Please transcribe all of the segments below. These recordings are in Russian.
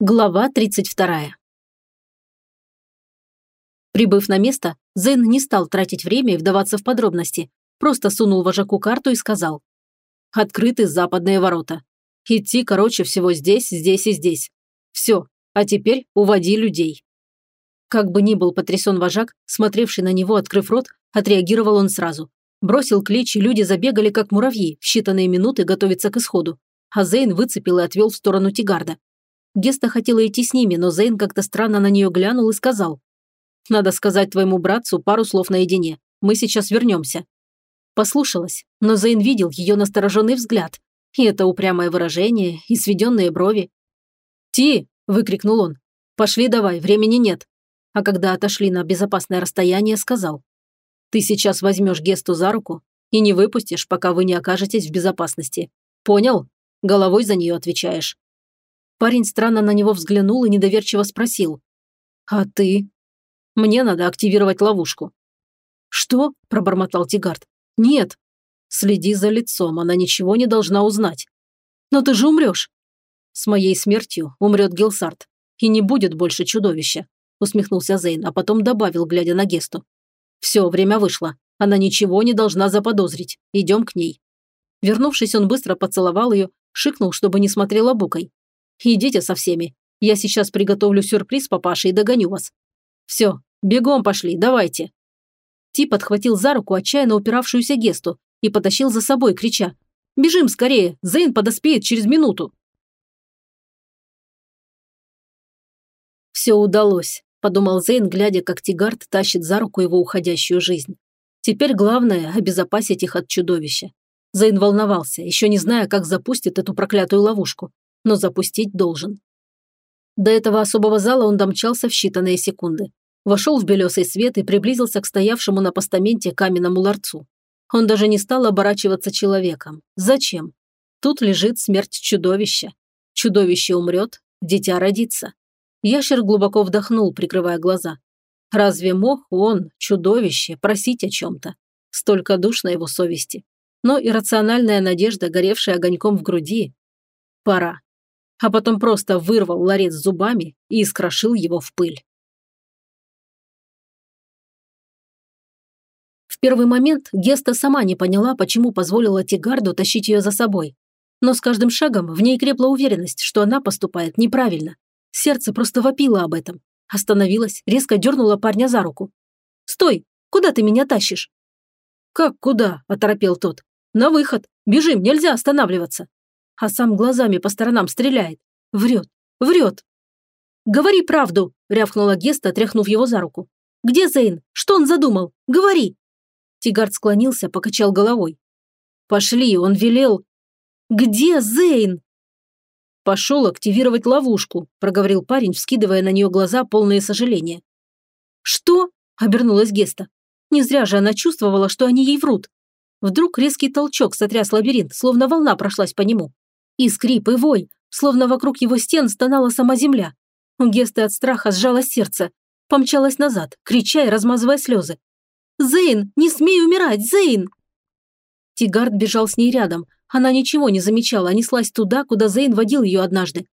Глава 32. Прибыв на место, Зейн не стал тратить время и вдаваться в подробности, просто сунул вожаку карту и сказал. «Открыты западные ворота. Идти, короче, всего здесь, здесь и здесь. Все, а теперь уводи людей». Как бы ни был потрясен вожак, смотревший на него, открыв рот, отреагировал он сразу. Бросил клич, и люди забегали, как муравьи, в считанные минуты готовиться к исходу. А Зейн выцепил и отвел в сторону Тигарда. Геста хотела идти с ними, но Зейн как-то странно на нее глянул и сказал. «Надо сказать твоему братцу пару слов наедине. Мы сейчас вернемся». Послушалась, но Зейн видел ее настороженный взгляд. И это упрямое выражение, и сведенные брови. «Ти!» – выкрикнул он. «Пошли давай, времени нет». А когда отошли на безопасное расстояние, сказал. «Ты сейчас возьмешь Гесту за руку и не выпустишь, пока вы не окажетесь в безопасности. Понял? Головой за нее отвечаешь. Парень странно на него взглянул и недоверчиво спросил. «А ты?» «Мне надо активировать ловушку». «Что?» – пробормотал Тигард. «Нет». «Следи за лицом, она ничего не должна узнать». «Но ты же умрешь». «С моей смертью умрет Гилсарт, и не будет больше чудовища», – усмехнулся Зейн, а потом добавил, глядя на Гесту. «Все, время вышло. Она ничего не должна заподозрить. Идем к ней». Вернувшись, он быстро поцеловал ее, шикнул, чтобы не смотрела букой, Идите со всеми. Я сейчас приготовлю сюрприз папаше и догоню вас. Все, бегом пошли, давайте». Ти подхватил за руку отчаянно упиравшуюся Гесту и потащил за собой, крича «Бежим скорее, Зейн подоспеет через минуту». «Все удалось», – подумал Зейн, глядя, как Тигард тащит за руку его уходящую жизнь. «Теперь главное – обезопасить их от чудовища». Зейн волновался, еще не зная, как запустит эту проклятую ловушку но запустить должен. До этого особого зала он домчался в считанные секунды. Вошел в белесый свет и приблизился к стоявшему на постаменте каменному ларцу. Он даже не стал оборачиваться человеком. Зачем? Тут лежит смерть чудовища. Чудовище умрет, дитя родится. Ящер глубоко вдохнул, прикрывая глаза. Разве мог он, чудовище, просить о чем-то? Столько душ на его совести. Но иррациональная надежда, горевшая огоньком в груди. Пора а потом просто вырвал ларец зубами и искрошил его в пыль. В первый момент Геста сама не поняла, почему позволила Тигарду тащить ее за собой. Но с каждым шагом в ней крепла уверенность, что она поступает неправильно. Сердце просто вопило об этом. Остановилась, резко дернула парня за руку. «Стой! Куда ты меня тащишь?» «Как куда?» – оторопел тот. «На выход! Бежим, нельзя останавливаться!» А сам глазами по сторонам стреляет. Врет, врет. «Говори правду!» – рявкнула Геста, тряхнув его за руку. «Где Зейн? Что он задумал? Говори!» Тигард склонился, покачал головой. «Пошли, он велел...» «Где Зейн?» «Пошел активировать ловушку», – проговорил парень, вскидывая на нее глаза, полные сожаления. «Что?» – обернулась Геста. Не зря же она чувствовала, что они ей врут. Вдруг резкий толчок сотряс лабиринт, словно волна прошлась по нему. И скрип, и вой, словно вокруг его стен стонала сама земля. У Гесты от страха сжалось сердце. Помчалась назад, крича и размазывая слезы. «Зейн, не смей умирать, Зейн!» Тигард бежал с ней рядом. Она ничего не замечала, а неслась туда, куда Зейн водил ее однажды.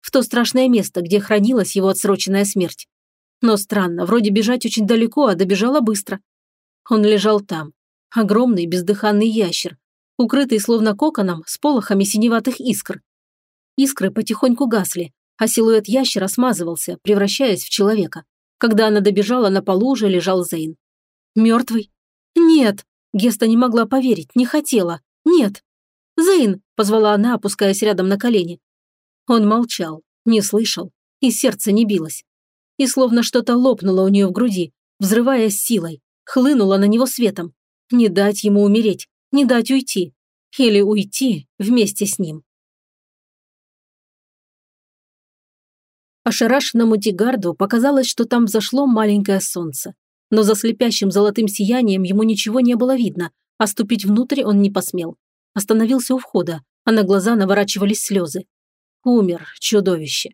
В то страшное место, где хранилась его отсроченная смерть. Но странно, вроде бежать очень далеко, а добежала быстро. Он лежал там. Огромный бездыханный ящер, укрытый словно коконом с полохами синеватых искр. Искры потихоньку гасли, а силуэт ящера смазывался, превращаясь в человека. Когда она добежала, на полу уже лежал Зейн. Мертвый? Нет. Геста не могла поверить, не хотела. Нет. «Зейн!» – позвала она, опускаясь рядом на колени. Он молчал, не слышал, и сердце не билось. И словно что-то лопнуло у нее в груди, взрываясь силой, хлынуло на него светом. Не дать ему умереть, не дать уйти. Или уйти вместе с ним. Ошарашенному Тигарду показалось, что там взошло маленькое солнце. Но за слепящим золотым сиянием ему ничего не было видно, а ступить внутрь он не посмел. Остановился у входа, а на глаза наворачивались слезы. Умер чудовище.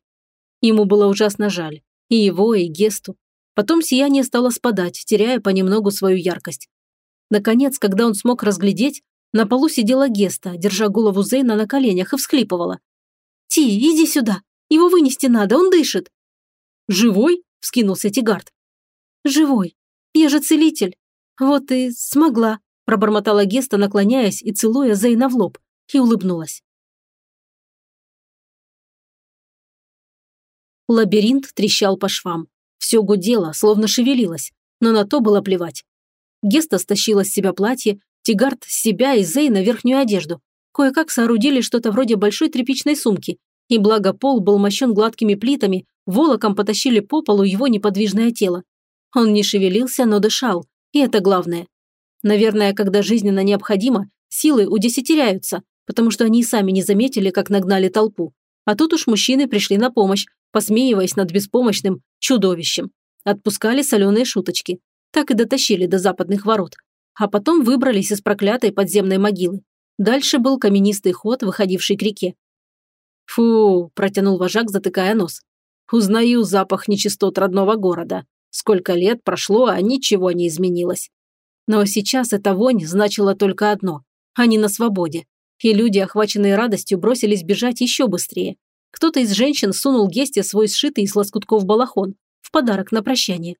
Ему было ужасно жаль. И его, и Гесту. Потом сияние стало спадать, теряя понемногу свою яркость. Наконец, когда он смог разглядеть, на полу сидела Геста, держа голову Зейна на коленях и всхлипывала. «Ти, иди сюда! Его вынести надо, он дышит». «Живой?» – вскинулся Тигард. «Живой. Я же целитель. Вот и смогла», – пробормотала Геста, наклоняясь и целуя Зейна в лоб, и улыбнулась. Лабиринт трещал по швам. Все гудело, словно шевелилось, но на то было плевать. Геста стащила с себя платье, Тигард с себя и Зейна верхнюю одежду. Кое-как соорудили что-то вроде большой тряпичной сумки, и благо пол был мощен гладкими плитами, волоком потащили по полу его неподвижное тело. Он не шевелился, но дышал, и это главное. Наверное, когда жизненно необходимо, силы удесятеряются, потому что они сами не заметили, как нагнали толпу. А тут уж мужчины пришли на помощь, посмеиваясь над беспомощным чудовищем. Отпускали соленые шуточки. Так и дотащили до западных ворот. А потом выбрались из проклятой подземной могилы. Дальше был каменистый ход, выходивший к реке. «Фу!» – протянул вожак, затыкая нос. «Узнаю запах нечистот родного города. Сколько лет прошло, а ничего не изменилось. Но сейчас эта вонь значила только одно – они на свободе. И люди, охваченные радостью, бросились бежать еще быстрее. Кто-то из женщин сунул Гесте свой сшитый из лоскутков балахон в подарок на прощание.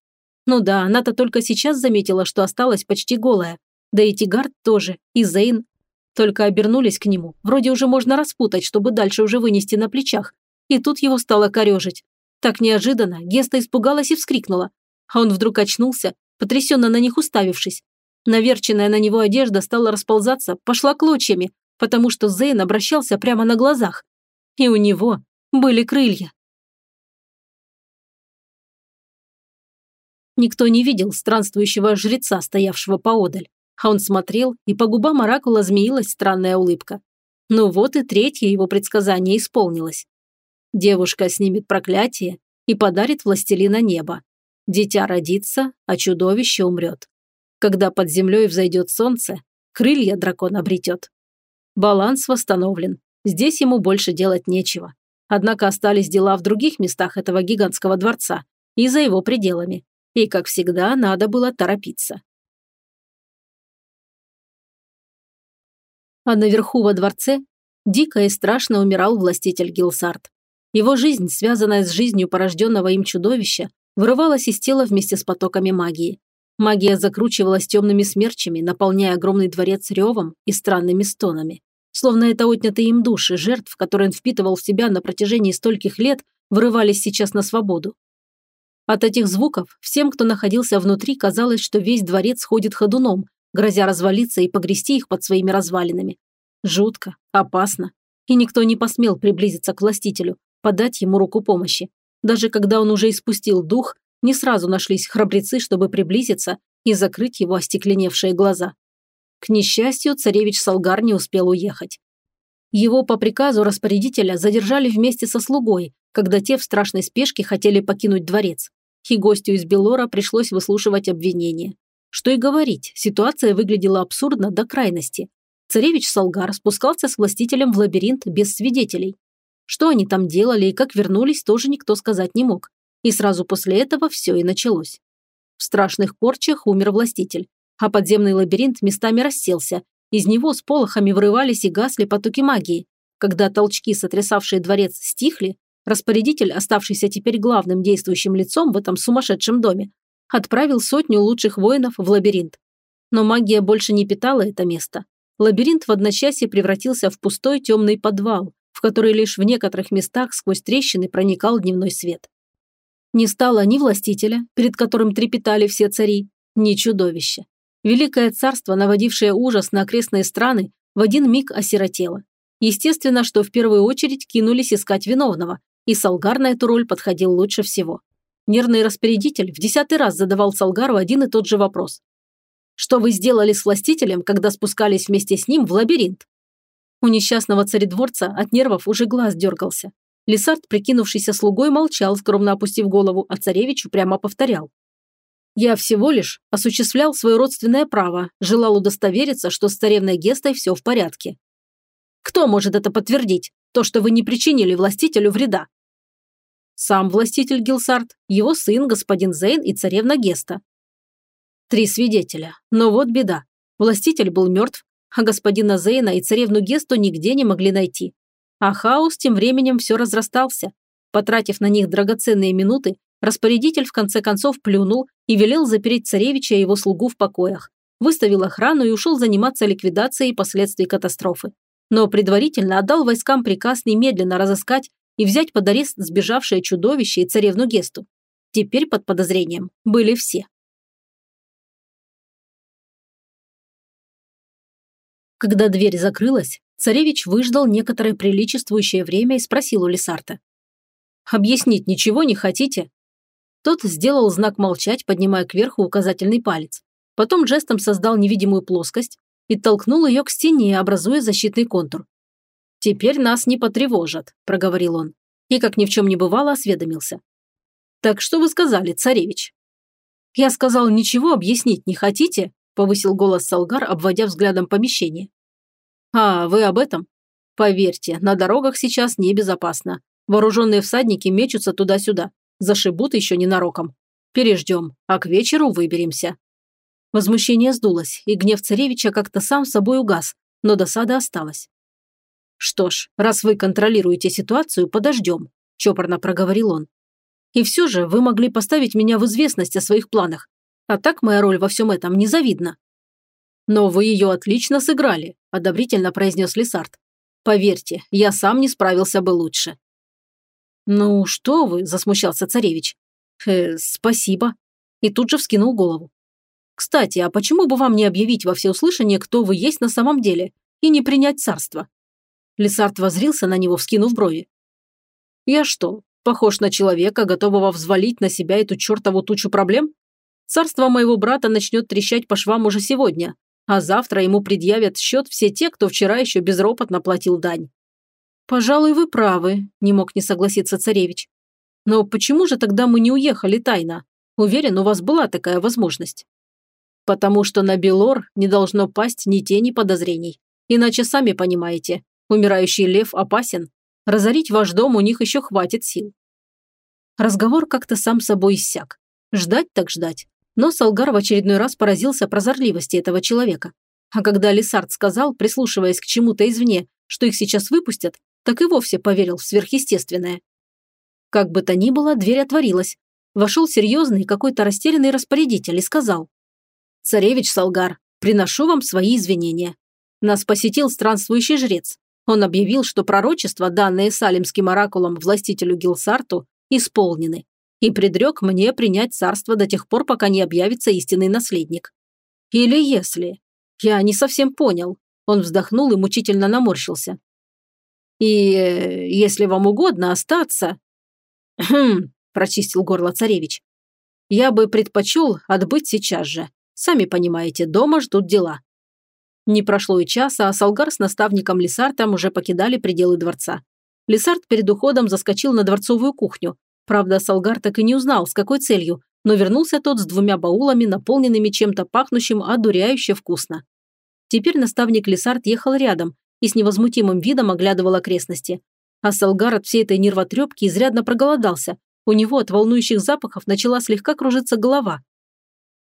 Ну да, она-то только сейчас заметила, что осталась почти голая. Да и Тигард тоже, и Зейн. Только обернулись к нему. Вроде уже можно распутать, чтобы дальше уже вынести на плечах. И тут его стало корежить. Так неожиданно Геста испугалась и вскрикнула. А он вдруг очнулся, потрясенно на них уставившись. Наверченная на него одежда стала расползаться, пошла клочьями, потому что Зейн обращался прямо на глазах. И у него были крылья. Никто не видел странствующего жреца, стоявшего поодаль. А он смотрел, и по губам оракула змеилась странная улыбка. Ну вот и третье его предсказание исполнилось. Девушка снимет проклятие и подарит властелина неба. Дитя родится, а чудовище умрет. Когда под землей взойдет солнце, крылья дракон обретет. Баланс восстановлен. Здесь ему больше делать нечего. Однако остались дела в других местах этого гигантского дворца и за его пределами. И, как всегда, надо было торопиться. А наверху во дворце дико и страшно умирал властитель Гилсарт. Его жизнь, связанная с жизнью порожденного им чудовища, вырывалась из тела вместе с потоками магии. Магия закручивалась темными смерчами, наполняя огромный дворец ревом и странными стонами. Словно это отнятые им души жертв, которые он впитывал в себя на протяжении стольких лет, вырывались сейчас на свободу. От этих звуков всем, кто находился внутри, казалось, что весь дворец ходит ходуном, грозя развалиться и погрести их под своими развалинами. Жутко, опасно. И никто не посмел приблизиться к властителю, подать ему руку помощи. Даже когда он уже испустил дух, не сразу нашлись храбрецы, чтобы приблизиться и закрыть его остекленевшие глаза. К несчастью, царевич Салгар не успел уехать. Его по приказу распорядителя задержали вместе со слугой, когда те в страшной спешке хотели покинуть дворец и гостю из Белора пришлось выслушивать обвинения. Что и говорить, ситуация выглядела абсурдно до крайности. Царевич Салгар спускался с властителем в лабиринт без свидетелей. Что они там делали и как вернулись, тоже никто сказать не мог. И сразу после этого все и началось. В страшных порчах умер властитель, а подземный лабиринт местами расселся. Из него с полохами врывались и гасли потоки магии. Когда толчки, сотрясавшие дворец, стихли, Распорядитель, оставшийся теперь главным действующим лицом в этом сумасшедшем доме, отправил сотню лучших воинов в лабиринт. Но магия больше не питала это место. Лабиринт в одночасье превратился в пустой темный подвал, в который лишь в некоторых местах сквозь трещины проникал дневной свет. Не стало ни властителя, перед которым трепетали все цари, ни чудовища. Великое царство, наводившее ужас на окрестные страны, в один миг осиротело. Естественно, что в первую очередь кинулись искать виновного, и Салгар на эту роль подходил лучше всего. Нервный распорядитель в десятый раз задавал Салгару один и тот же вопрос. «Что вы сделали с властителем, когда спускались вместе с ним в лабиринт?» У несчастного царедворца от нервов уже глаз дергался. Лисард, прикинувшийся слугой, молчал, скромно опустив голову, а царевичу прямо повторял. «Я всего лишь осуществлял свое родственное право, желал удостовериться, что с царевной Гестой все в порядке». «Кто может это подтвердить? То, что вы не причинили властителю вреда?» Сам властитель Гилсарт, его сын, господин Зейн и царевна Геста. Три свидетеля. Но вот беда. Властитель был мертв, а господина Зейна и царевну Гесту нигде не могли найти. А хаос тем временем все разрастался. Потратив на них драгоценные минуты, распорядитель в конце концов плюнул и велел запереть царевича и его слугу в покоях, выставил охрану и ушел заниматься ликвидацией последствий катастрофы. Но предварительно отдал войскам приказ немедленно разыскать и взять под арест сбежавшее чудовище и царевну Гесту. Теперь под подозрением были все. Когда дверь закрылась, царевич выждал некоторое приличествующее время и спросил у Лисарта. «Объяснить ничего не хотите?» Тот сделал знак молчать, поднимая кверху указательный палец. Потом жестом создал невидимую плоскость и толкнул ее к стене, образуя защитный контур. «Теперь нас не потревожат», – проговорил он. И, как ни в чем не бывало, осведомился. «Так что вы сказали, царевич?» «Я сказал, ничего объяснить не хотите?» повысил голос Салгар, обводя взглядом помещение. «А, вы об этом? Поверьте, на дорогах сейчас небезопасно. Вооруженные всадники мечутся туда-сюда. Зашибут еще ненароком. Переждем, а к вечеру выберемся». Возмущение сдулось, и гнев царевича как-то сам собой угас, но досада осталась. «Что ж, раз вы контролируете ситуацию, подождем», – чопорно проговорил он. «И все же вы могли поставить меня в известность о своих планах. А так моя роль во всем этом незавидна». «Но вы ее отлично сыграли», – одобрительно произнес Лесард. «Поверьте, я сам не справился бы лучше». «Ну что вы», – засмущался царевич. «Э, спасибо». И тут же вскинул голову. «Кстати, а почему бы вам не объявить во всеуслышание, кто вы есть на самом деле, и не принять царство?» Лесард возрился на него, вскинув брови. «Я что, похож на человека, готового взвалить на себя эту чертову тучу проблем? Царство моего брата начнет трещать по швам уже сегодня, а завтра ему предъявят счет все те, кто вчера еще безропотно платил дань. «Пожалуй, вы правы», – не мог не согласиться царевич. «Но почему же тогда мы не уехали тайно? Уверен, у вас была такая возможность». «Потому что на Белор не должно пасть ни тени подозрений. Иначе сами понимаете, умирающий лев опасен. Разорить ваш дом у них еще хватит сил». Разговор как-то сам собой иссяк. Ждать так ждать. Но Салгар в очередной раз поразился прозорливости этого человека. А когда Лисард сказал, прислушиваясь к чему-то извне, что их сейчас выпустят, так и вовсе поверил в сверхъестественное. Как бы то ни было, дверь отворилась. Вошел серьезный какой-то растерянный распорядитель и сказал. «Царевич Салгар, приношу вам свои извинения. Нас посетил странствующий жрец. Он объявил, что пророчества, данные Салимским оракулом властителю Гилсарту, исполнены и предрек мне принять царство до тех пор, пока не объявится истинный наследник. Или если... Я не совсем понял. Он вздохнул и мучительно наморщился. И э, если вам угодно остаться... Хм, прочистил горло царевич. Я бы предпочел отбыть сейчас же. Сами понимаете, дома ждут дела. Не прошло и часа, а Салгар с наставником Лисартом уже покидали пределы дворца. Лисарт перед уходом заскочил на дворцовую кухню, Правда, Салгар так и не узнал, с какой целью, но вернулся тот с двумя баулами, наполненными чем-то пахнущим одуряюще вкусно. Теперь наставник Лесард ехал рядом и с невозмутимым видом оглядывал окрестности. А Салгар от всей этой нервотрепки изрядно проголодался. У него от волнующих запахов начала слегка кружиться голова.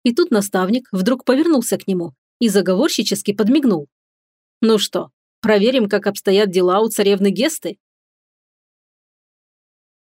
И тут наставник вдруг повернулся к нему и заговорщически подмигнул. «Ну что, проверим, как обстоят дела у царевны Гесты?»